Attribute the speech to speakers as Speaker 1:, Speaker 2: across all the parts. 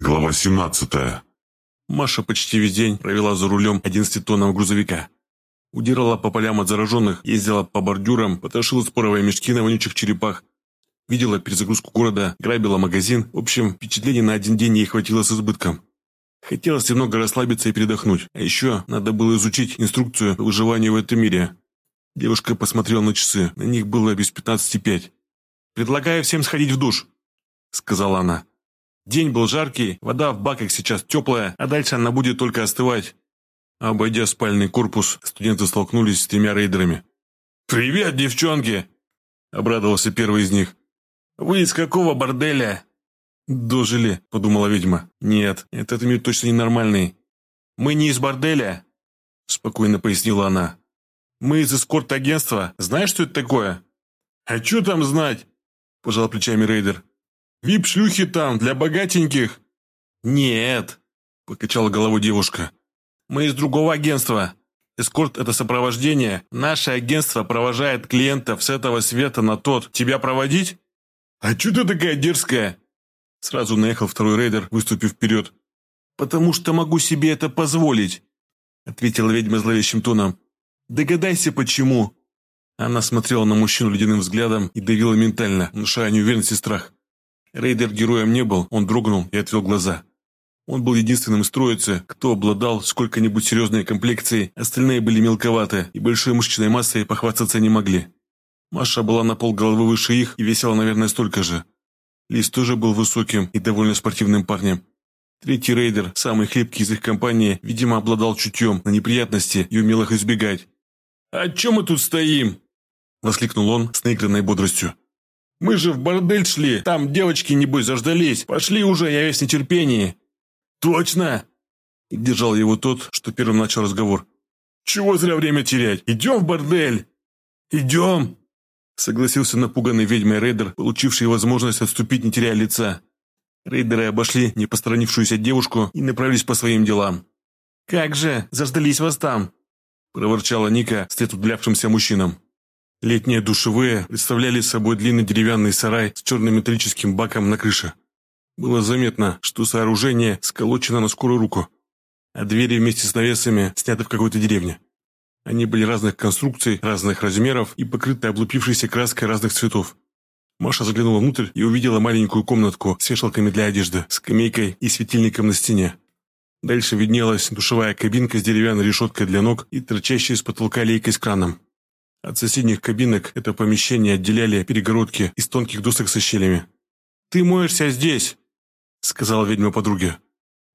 Speaker 1: Глава 17.
Speaker 2: Маша почти весь день провела за рулем 11-тонного грузовика. Удирала по полям от зараженных, ездила по бордюрам, потрошила споровые мешки на вонючих черепах, видела перезагрузку города, грабила магазин. В общем, впечатлений на один день ей хватило с избытком. Хотелось немного расслабиться и передохнуть, а еще надо было изучить инструкцию по выживанию в этом мире. Девушка посмотрела на часы, на них было без 15.05. «Предлагаю всем сходить в душ», — сказала она. День был жаркий, вода в баках сейчас теплая, а дальше она будет только остывать. Обойдя спальный корпус, студенты столкнулись с тремя рейдерами. «Привет, девчонки!» – обрадовался первый из них. «Вы из какого борделя?» «Дожили», – подумала ведьма. «Нет, этот мир точно ненормальный». «Мы не из борделя», – спокойно пояснила она. «Мы из эскорт-агентства. Знаешь, что это такое?» «А что там знать?» – пожал плечами рейдер. Вип-шлюхи там, для богатеньких». «Нет», – покачала головой девушка. «Мы из другого агентства. Эскорт – это сопровождение. Наше агентство провожает клиентов с этого света на тот. Тебя проводить?» «А чё ты такая дерзкая?» Сразу наехал второй рейдер, выступив вперед. «Потому что могу себе это позволить», – ответила ведьма зловещим тоном. «Догадайся, почему». Она смотрела на мужчину ледяным взглядом и давила ментально, внушая неуверенность и страх. Рейдер героем не был, он дрогнул и отвел глаза. Он был единственным из троицы, кто обладал сколько-нибудь серьезной комплекцией, остальные были мелковаты и большой мышечной массой похвастаться не могли. Маша была на полголовы выше их и весила, наверное, столько же. Лис тоже был высоким и довольно спортивным парнем. Третий рейдер, самый хлипкий из их компании, видимо, обладал чутьем на неприятности и умел их избегать. «А чем мы тут стоим?» – воскликнул он с наигранной бодростью. Мы же в бордель шли, там девочки, небось, заждались. Пошли уже, я весь нетерпении». «Точно!» – держал его тот, что первым начал разговор. «Чего зря время терять? Идем в бордель!» «Идем!» – согласился напуганный ведьмой рейдер, получивший возможность отступить, не теряя лица. Рейдеры обошли непосторонившуюся девушку и направились по своим делам. «Как же, заждались вас там!» – проворчала Ника вслед удлявшимся мужчинам. Летние душевые представляли собой длинный деревянный сарай с черным металлическим баком на крыше. Было заметно, что сооружение сколочено на скорую руку, а двери вместе с навесами сняты в какой-то деревне. Они были разных конструкций, разных размеров и покрыты облупившейся краской разных цветов. Маша заглянула внутрь и увидела маленькую комнатку с вешалками для одежды, скамейкой и светильником на стене. Дальше виднелась душевая кабинка с деревянной решеткой для ног и торчащей из потолка лейкой с краном. От соседних кабинок это помещение отделяли перегородки из тонких досок со щелями. «Ты моешься здесь», — сказала ведьма подруге.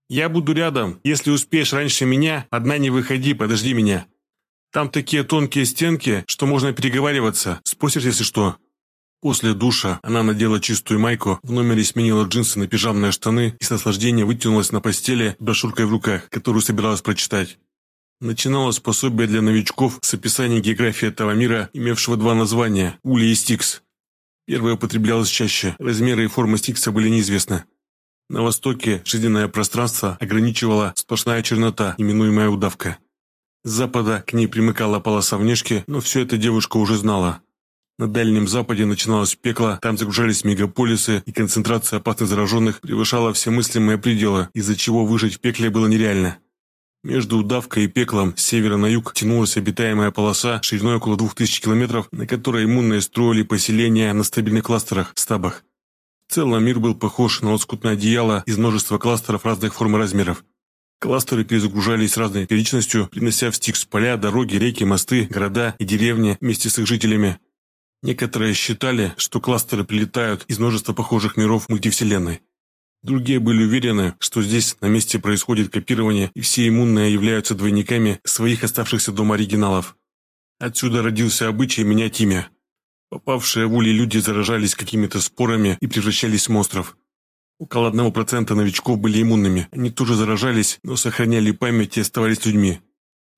Speaker 2: «Я буду рядом. Если успеешь раньше меня, одна не выходи, подожди меня. Там такие тонкие стенки, что можно переговариваться. Спросишь, если что». После душа она надела чистую майку, в номере сменила джинсы на пижамные штаны и с наслаждением вытянулась на постели с брошюркой в руках, которую собиралась прочитать. Начиналось пособие для новичков с описанием географии этого мира, имевшего два названия – Ули и Стикс. Первое употреблялось чаще, размеры и формы Стикса были неизвестны. На востоке жизненное пространство ограничивала сплошная чернота, именуемая удавка. С запада к ней примыкала полоса внешки, но все это девушка уже знала. На Дальнем Западе начиналось пекло, там загружались мегаполисы, и концентрация опасных зараженных превышала все мыслимые пределы, из-за чего выжить в пекле было нереально. Между удавкой и пеклом с севера на юг тянулась обитаемая полоса шириной около 2000 километров, на которой иммунные строили поселения на стабильных кластерах, стабах. В целом мир был похож на лоскутное одеяло из множества кластеров разных форм и размеров. Кластеры перезагружались разной периодичностью, принося в Стикс поля, дороги, реки, мосты, города и деревни вместе с их жителями. Некоторые считали, что кластеры прилетают из множества похожих миров мультивселенной. Другие были уверены, что здесь на месте происходит копирование, и все иммунные являются двойниками своих оставшихся дома оригиналов. Отсюда родился обычай менять имя. Попавшие в улей люди заражались какими-то спорами и превращались в монстров. Около 1% новичков были иммунными. Они тоже заражались, но сохраняли память и оставались людьми.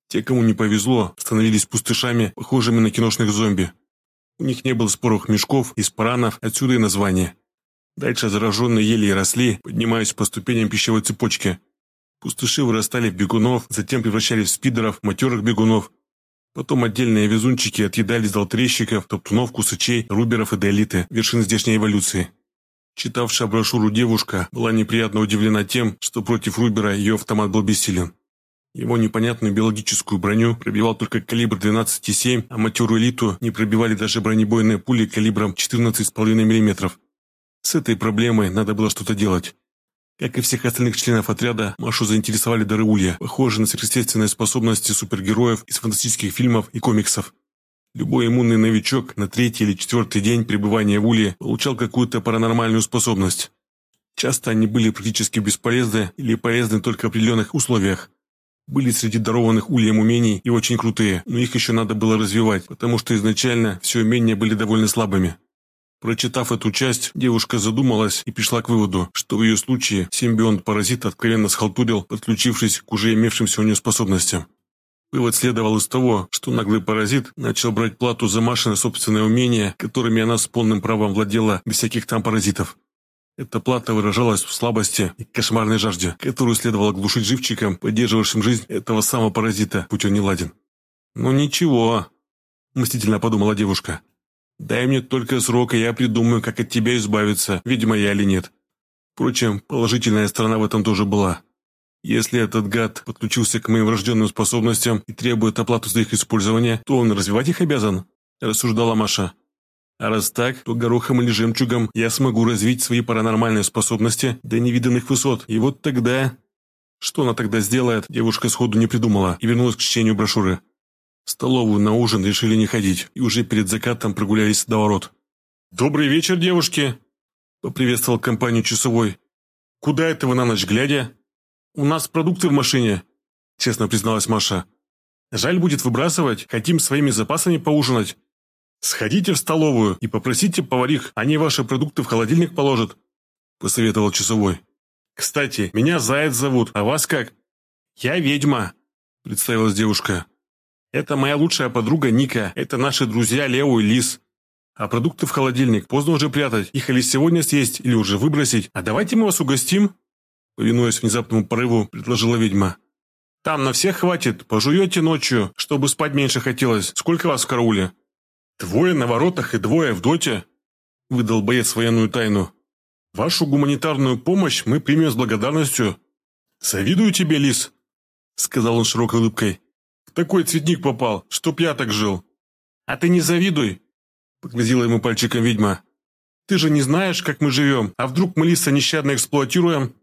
Speaker 2: Те, кому не повезло, становились пустышами, похожими на киношных зомби. У них не было споровых мешков и спаранов, отсюда и название. Дальше зараженные ели и росли, поднимаясь по ступеням пищевой цепочки. Пустыши вырастали в бегунов, затем превращались в спидеров, матерых бегунов. Потом отдельные везунчики отъедались до алтрещиков, топтунов, кусачей, руберов и до элиты, вершин здешней эволюции. Читавшая брошюру девушка была неприятно удивлена тем, что против Рубера ее автомат был бессилен. Его непонятную биологическую броню пробивал только калибр 12,7, а матерую элиту не пробивали даже бронебойные пули калибром 14,5 мм. С этой проблемой надо было что-то делать. Как и всех остальных членов отряда, Машу заинтересовали дары Улья, похожие на сверхъестественные способности супергероев из фантастических фильмов и комиксов. Любой иммунный новичок на третий или четвертый день пребывания в Улье получал какую-то паранормальную способность. Часто они были практически бесполезны или полезны только в определенных условиях. Были среди дарованных ульем умений и очень крутые, но их еще надо было развивать, потому что изначально все умения были довольно слабыми. Прочитав эту часть, девушка задумалась и пришла к выводу, что в ее случае симбионт-паразит откровенно схалтурил, подключившись к уже имевшимся у нее способностям. Вывод следовал из того, что наглый паразит начал брать плату за Машины собственные умения, которыми она с полным правом владела без всяких там паразитов. Эта плата выражалась в слабости и кошмарной жажде, которую следовало глушить живчиком, поддерживавшим жизнь этого самого паразита, будь он не ладен. «Ну ничего», – мстительно подумала девушка. «Дай мне только срок, и я придумаю, как от тебя избавиться, видимо, я или нет». Впрочем, положительная сторона в этом тоже была. Если этот гад подключился к моим врожденным способностям и требует оплату за их использование, то он развивать их обязан, рассуждала Маша. А раз так, то горохом или жемчугом я смогу развить свои паранормальные способности до невиданных высот. И вот тогда... Что она тогда сделает, девушка сходу не придумала и вернулась к чтению брошюры. В столовую на ужин решили не ходить и уже перед закатом прогулялись до ворот. «Добрый вечер, девушки!» – поприветствовал компанию часовой. «Куда это вы на ночь глядя?» «У нас продукты в машине», – честно призналась Маша. «Жаль будет выбрасывать, хотим своими запасами поужинать. «Сходите в столовую и попросите поварих, они ваши продукты в холодильник положат», – посоветовал часовой. «Кстати, меня Заяц зовут, а вас как?» «Я ведьма», – представилась девушка. «Это моя лучшая подруга Ника, это наши друзья Лео и Лис. А продукты в холодильник поздно уже прятать, их или сегодня съесть, или уже выбросить. А давайте мы вас угостим?» Повинуясь внезапному порыву, предложила ведьма. «Там на всех хватит, пожуете ночью, чтобы спать меньше хотелось. Сколько вас в карауле?» «Двое на воротах и двое в доте», – выдал боец военную тайну. «Вашу гуманитарную помощь мы примем с благодарностью». «Завидую тебе, лис», – сказал он широкой улыбкой. «В такой цветник попал, чтоб я так жил». «А ты не завидуй», – погрозила ему пальчиком ведьма. «Ты же не знаешь, как мы живем, а вдруг мы лиса нещадно эксплуатируем?»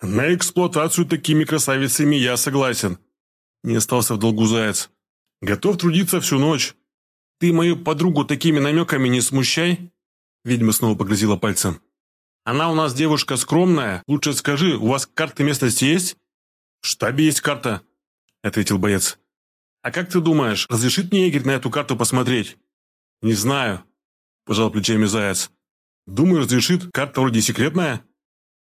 Speaker 2: «На эксплуатацию такими красавицами я согласен», – не остался в долгу заяц. «Готов трудиться всю ночь, «Ты мою подругу такими намеками не смущай!» Ведьма снова погрозила пальцем. «Она у нас девушка скромная. Лучше скажи, у вас карты местности есть?» «В штабе есть карта», — ответил боец. «А как ты думаешь, разрешит мне Игорь на эту карту посмотреть?» «Не знаю», — пожал плечами Заяц. «Думаю, разрешит. Карта вроде секретная».